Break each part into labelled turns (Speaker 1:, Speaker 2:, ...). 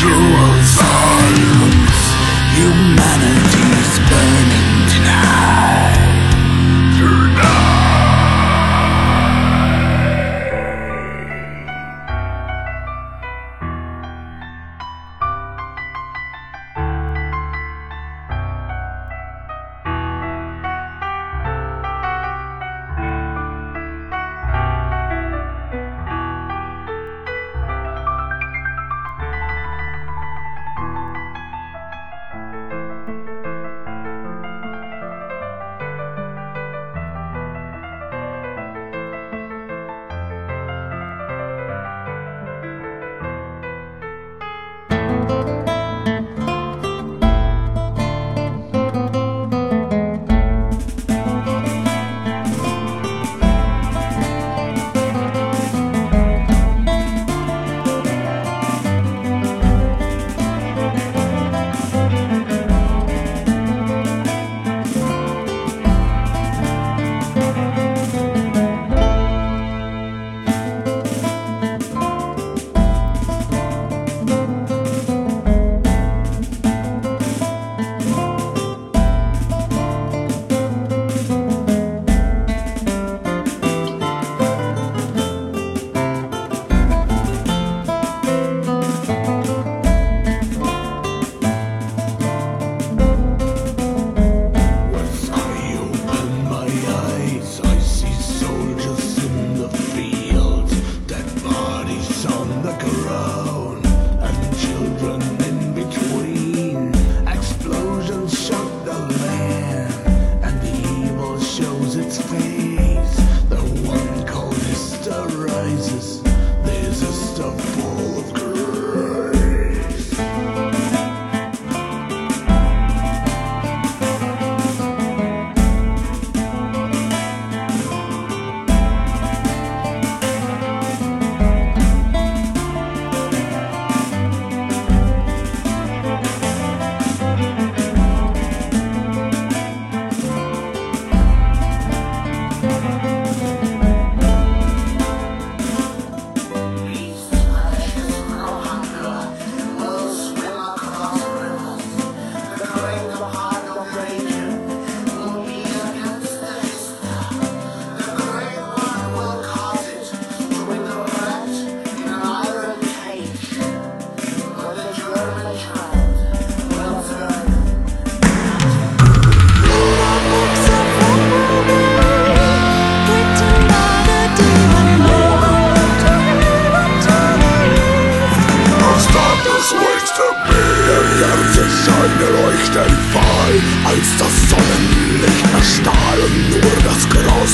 Speaker 1: you.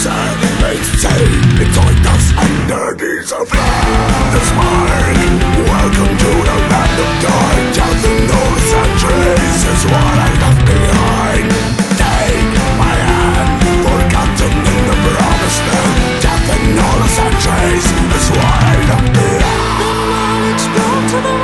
Speaker 1: It's safe The smile Welcome to the land of is what I left behind Take my hand Forgotten in the promised land Death all is what I left
Speaker 2: behind to the